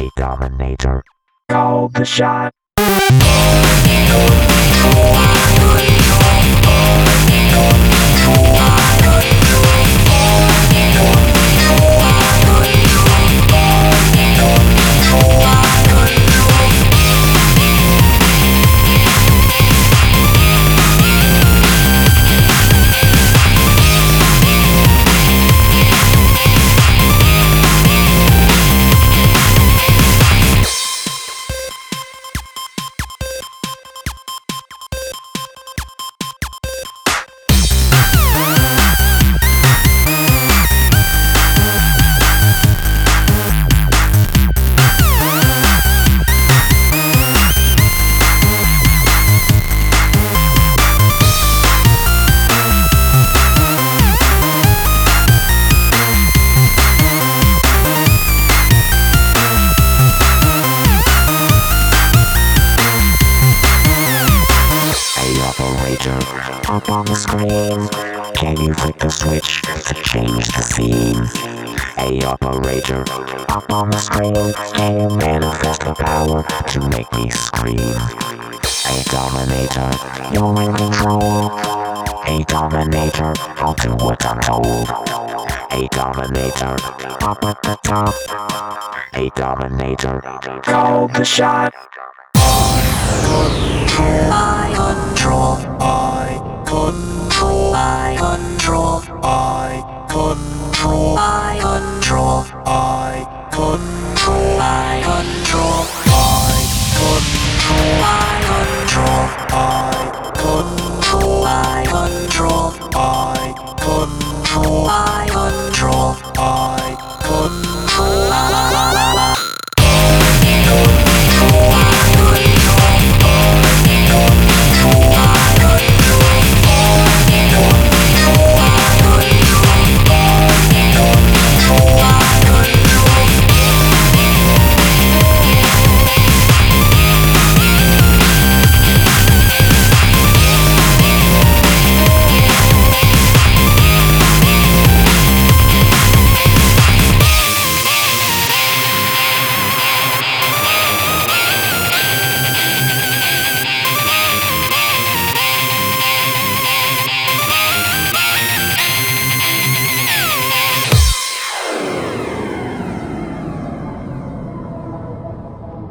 a dominator. Call the shot. Operator, up on the screen. Can you flick the switch to change the scene? A operator, up on the screen. Can you manifest the power to make me scream? A Dominator, you're in control. A Dominator, I'll do what I'm told. Hey Dominator, up at the top. A Dominator, Call the shot. control, I control, I control, I control, I control, I control, I control, I control, I control, I control, I control, I control, I control, I control, I